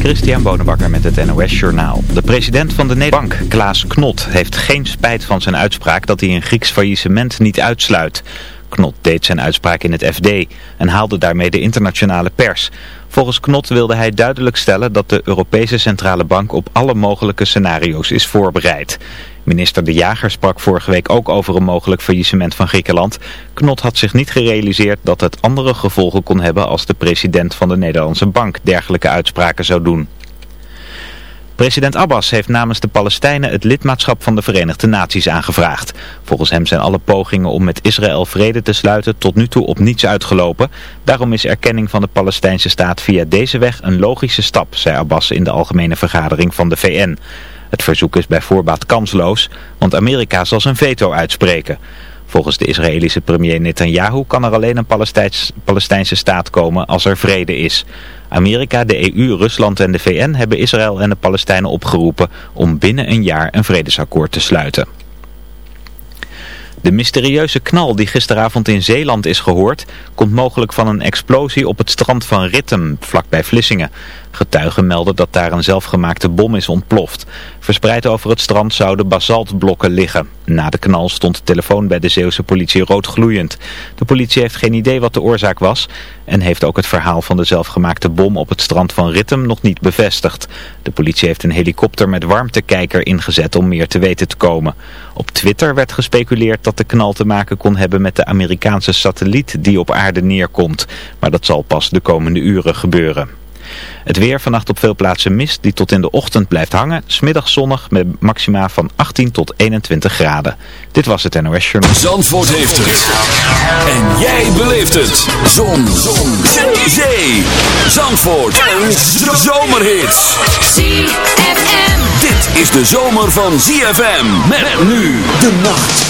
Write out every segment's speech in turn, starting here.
Christian Bonenbakker met het NOS Journaal. De president van de Nederlandse Bank, Klaas Knot, heeft geen spijt van zijn uitspraak dat hij een Grieks faillissement niet uitsluit. Knot deed zijn uitspraak in het FD en haalde daarmee de internationale pers. Volgens Knot wilde hij duidelijk stellen dat de Europese Centrale Bank op alle mogelijke scenario's is voorbereid. Minister De Jager sprak vorige week ook over een mogelijk faillissement van Griekenland. Knot had zich niet gerealiseerd dat het andere gevolgen kon hebben als de president van de Nederlandse Bank dergelijke uitspraken zou doen. President Abbas heeft namens de Palestijnen het lidmaatschap van de Verenigde Naties aangevraagd. Volgens hem zijn alle pogingen om met Israël vrede te sluiten tot nu toe op niets uitgelopen. Daarom is erkenning van de Palestijnse staat via deze weg een logische stap, zei Abbas in de algemene vergadering van de VN. Het verzoek is bij voorbaat kansloos, want Amerika zal zijn veto uitspreken. Volgens de Israëlische premier Netanyahu kan er alleen een Palestijnse staat komen als er vrede is. Amerika, de EU, Rusland en de VN hebben Israël en de Palestijnen opgeroepen om binnen een jaar een vredesakkoord te sluiten. De mysterieuze knal die gisteravond in Zeeland is gehoord, komt mogelijk van een explosie op het strand van Rittem, vlakbij Vlissingen. Getuigen melden dat daar een zelfgemaakte bom is ontploft. Verspreid over het strand zouden basaltblokken liggen. Na de knal stond de telefoon bij de Zeeuwse politie rood gloeiend. De politie heeft geen idee wat de oorzaak was en heeft ook het verhaal van de zelfgemaakte bom op het strand van Rittem nog niet bevestigd. De politie heeft een helikopter met warmtekijker ingezet om meer te weten te komen. Op Twitter werd gespeculeerd dat de knal te maken kon hebben met de Amerikaanse satelliet die op aarde neerkomt. Maar dat zal pas de komende uren gebeuren. Het weer vannacht op veel plaatsen mist die tot in de ochtend blijft hangen. Smiddag zonnig met maxima van 18 tot 21 graden. Dit was het NOS Journal. Zandvoort heeft het. En jij beleeft het. Zon. Zon. Zee. Zandvoort. Een zomerhit. ZFM. Dit is de zomer van ZFM. Met nu de nacht.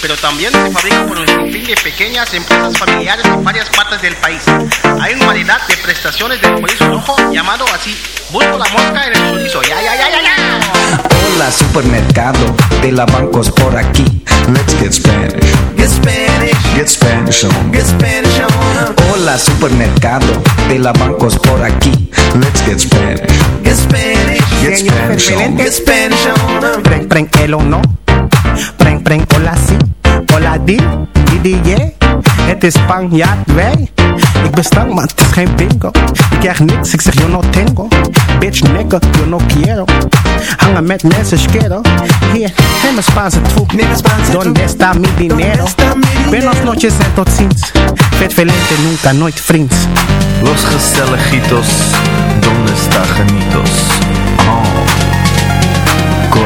pero también se fabrica por un sinfín de pequeñas empresas familiares en varias partes del país. Hay una variedad de prestaciones del chorizo rojo llamado así. Busco la mosca en el chorizo. Ya, ya, ya, ya, ya. Hola supermercado de la bancos por aquí. Let's get Spanish. Get Spanish. Get Spanish on. Get Spanish on. Hola supermercado de la bancos por aquí. Let's get Spanish. Get Spanish. Get Spanish on. Get Spanish on. Preng, preng, el o no. Preng, preng, hola sí. Hola di, di, di, yeah. Het is Spanjaard, wij. Ik ben stank, maar het is geen bingo. Ik krijg niks, ik zeg yo no tengo. Bitch, nigga, yo no quiero. Hangen met mensen, schero. Hier, neem een Spaanse troep. Donde está mi dinero? Buenos noches en tot ziens. Vet velente, nunca, nooit vriends. Los gezelligitos, donde está genitos? Oh.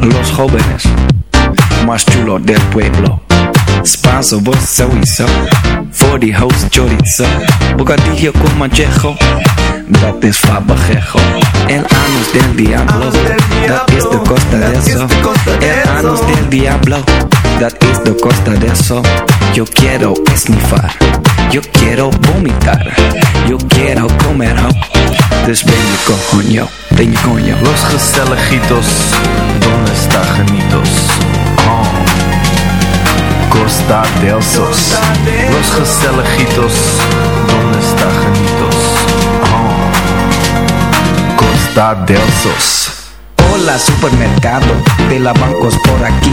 Los jóvenes más chulos del pueblo. Spanso, vos. Voor die host chorizo. Bocadillo con manchejo. Dat is fabajejo. El anus del diablo. Dat is de costa de eso. El anus del diablo. Dat is de costa de eso. Yo quiero esnifar. Yo quiero vomitar. Yo quiero comer. Dus ben je coño. Ben je coño. Los gezelligitos, donde está genitos? Oh. Costa del Sos. Los gezelligitos, donde está genitos? Oh. Costa del Sos. Hola supermercado de la bancos por aquí.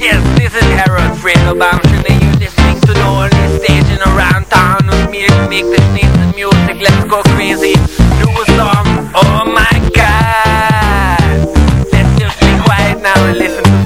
Yes, this is Harold Fredo Bamshin and you listening to the only station around town with me to make this nice music. Let's go crazy. Do a song. Oh my god. Let's just be quiet now and listen to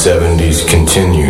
70s continued.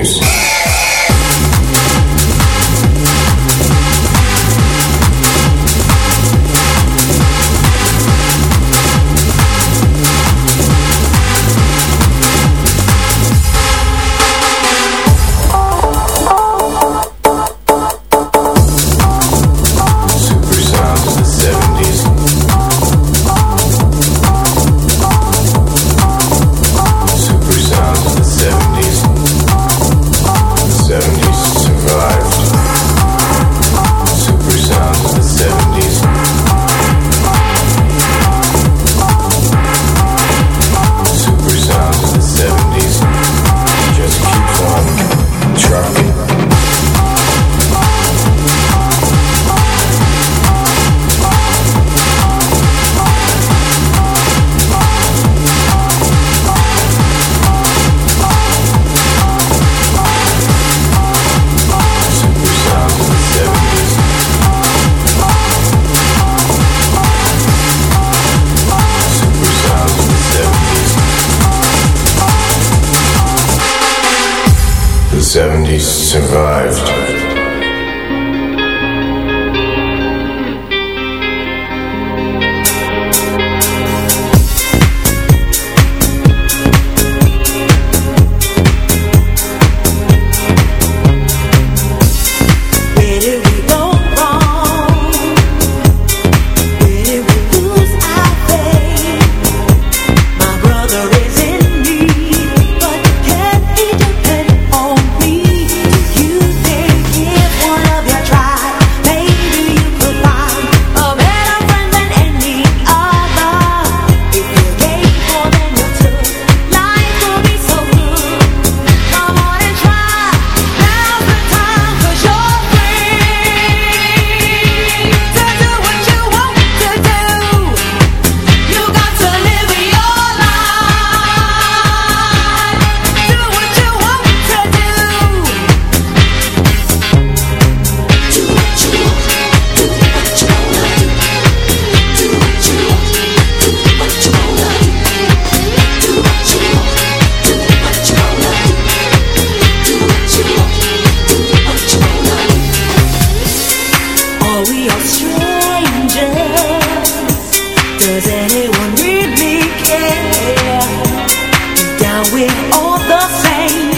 the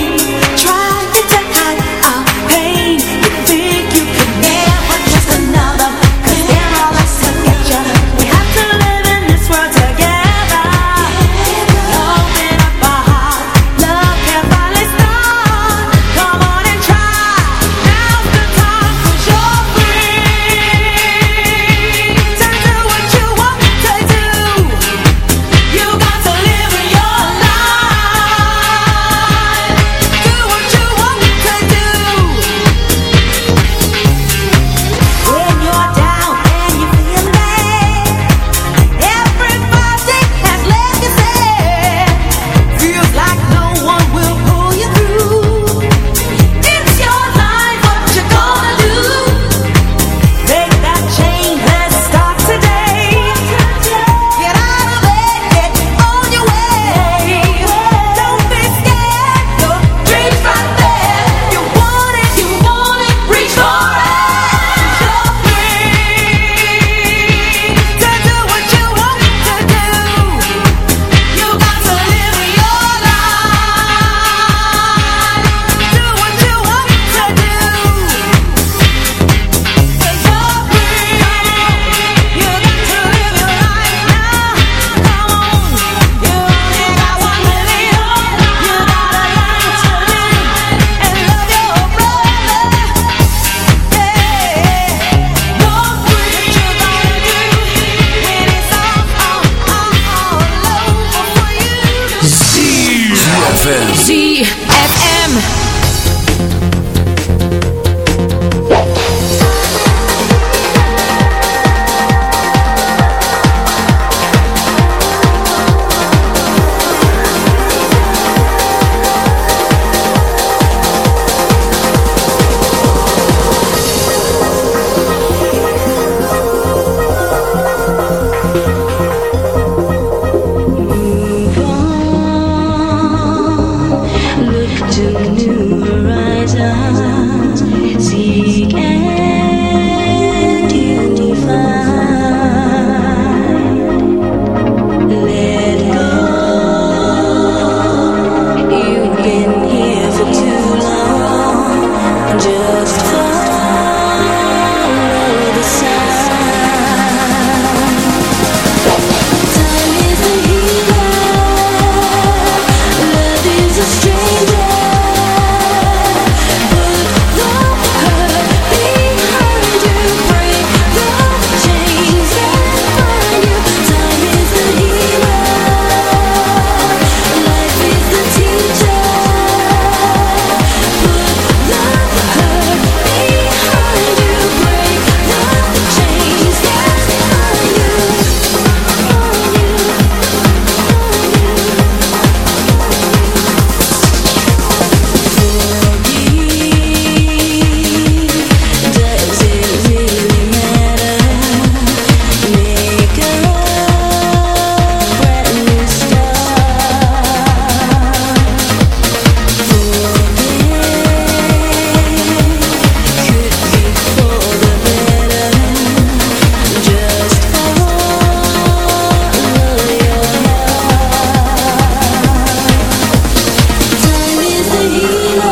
Medina